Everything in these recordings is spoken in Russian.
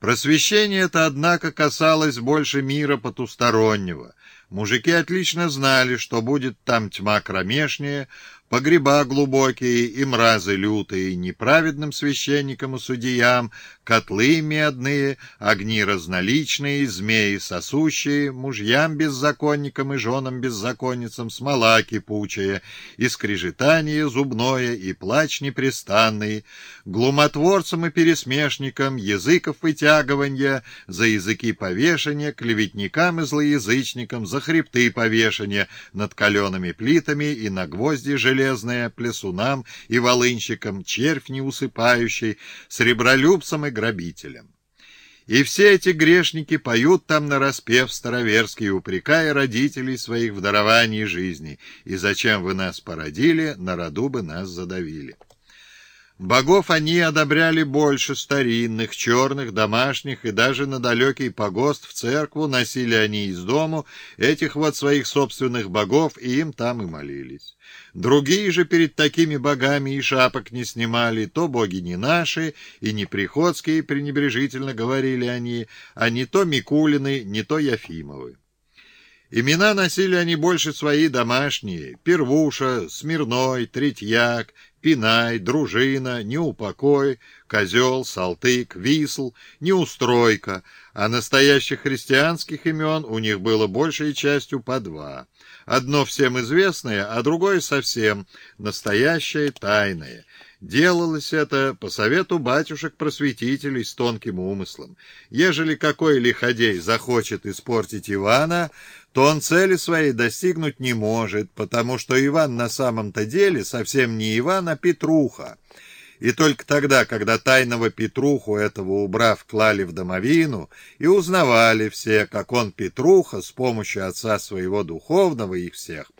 Просвещение это, однако, касалось больше мира потустороннего. Мужики отлично знали, что будет там тьма кромешнее, погреба глубокие и мразы лютые, неправедным священникам и судьям, котлы медные, огни разноличные, змеи сосущие, мужьям беззаконникам и женам беззаконницам смола кипучая, и скрежетание зубное, и плач непрестанный, глумотворцам и пересмешникам языков вытягивания, за языки повешения, клеветникам и злоязычникам, за хребты повешения над калеными плитами и на гвозди железные, плесунам и волынщикам, червь неусыпающий, сребролюбцам и грабителям. И все эти грешники поют там нараспев староверский, упрекая родителей своих в даровании жизни, и зачем вы нас породили, на роду бы нас задавили. Богов они одобряли больше старинных, черных, домашних, и даже на далекий погост в церкву носили они из дому этих вот своих собственных богов, и им там и молились. Другие же перед такими богами и шапок не снимали, то боги не наши и не приходские, пренебрежительно говорили они, а не то Микулины, не то Яфимовы. Имена носили они больше свои домашние — Первуша, Смирной, Третьяк, Пинай, Дружина, Неупокой, Козел, Салтык, Висл, Неустройка, а настоящих христианских имен у них было большей частью по два. Одно всем известное, а другое совсем настоящее, тайное. Делалось это по совету батюшек-просветителей с тонким умыслом. Ежели какой лиходей захочет испортить Ивана, то он цели своей достигнуть не может, потому что Иван на самом-то деле совсем не Иван, а Петруха. И только тогда, когда тайного Петруху этого убрав клали в домовину, и узнавали все, как он Петруха с помощью отца своего духовного их всех,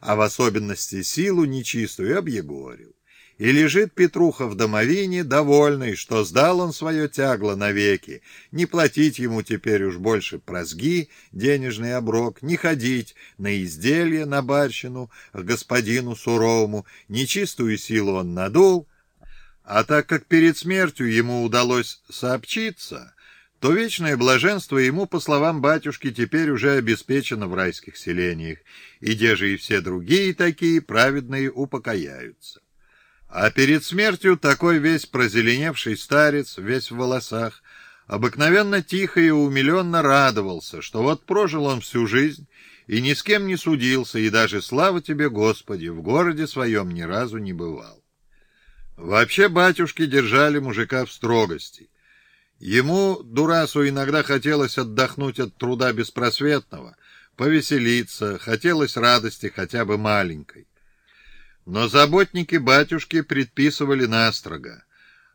а в особенности силу нечистую объегорил. И лежит Петруха в домовине, довольный, что сдал он свое тягло навеки, не платить ему теперь уж больше прозги, денежный оброк, не ходить на изделие, на барщину, к господину суровому, нечистую силу он надул, а так как перед смертью ему удалось сообщиться, то вечное блаженство ему, по словам батюшки, теперь уже обеспечено в райских селениях, и где же и все другие такие праведные упокояются. А перед смертью такой весь прозеленевший старец, весь в волосах, обыкновенно тихо и умиленно радовался, что вот прожил он всю жизнь и ни с кем не судился, и даже, слава тебе, Господи, в городе своем ни разу не бывал. Вообще батюшки держали мужика в строгости. Ему, дурасу, иногда хотелось отдохнуть от труда беспросветного, повеселиться, хотелось радости хотя бы маленькой. Но заботники батюшки предписывали настрого,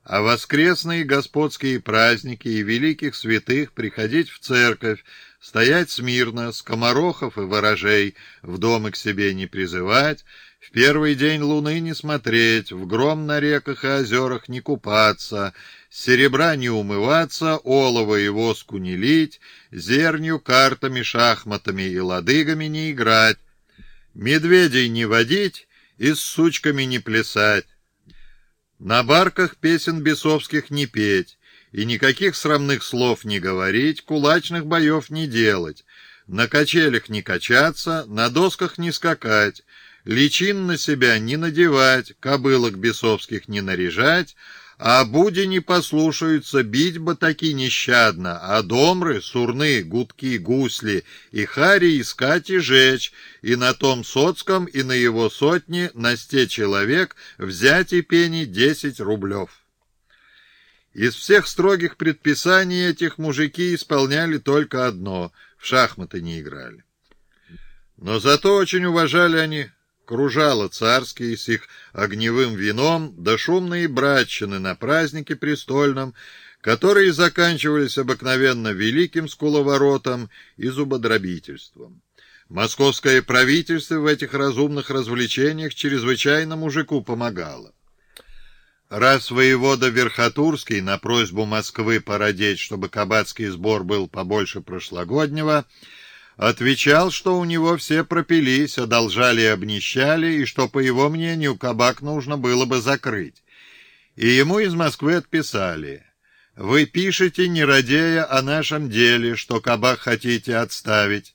а воскресные господские праздники и великих святых приходить в церковь, стоять смирно, скоморохов и ворожей в дом к себе не призывать, в первый день луны не смотреть, в гром на реках и озерах не купаться, серебра не умываться, олова и воску не лить, зернью, картами, шахматами и ладыгами не играть, медведей не водить, и с сучками не плясать, на барках песен бесовских не петь, и никаких срамных слов не говорить, кулачных боев не делать, на качелях не качаться, на досках не скакать, личин на себя не надевать, кобылок бесовских не наряжать, а буди не послушаются, бить бы таки нещадно, а домры, сурны, гудки, гусли и хари искать и жечь, и на том соцком, и на его сотне, на сте человек, взять и пени десять рублев. Из всех строгих предписаний этих мужики исполняли только одно — в шахматы не играли. Но зато очень уважали они кружала царские с их огневым вином, да шумные братчины на празднике престольном, которые заканчивались обыкновенно великим скуловоротом и зубодробительством. Московское правительство в этих разумных развлечениях чрезвычайно мужику помогало. Раз воевода Верхотурский на просьбу Москвы породеть, чтобы кабацкий сбор был побольше прошлогоднего, Отвечал, что у него все пропились, одолжали и обнищали, и что, по его мнению, кабак нужно было бы закрыть. И ему из Москвы отписали. Вы пишете, не радея о нашем деле, что кабак хотите отставить.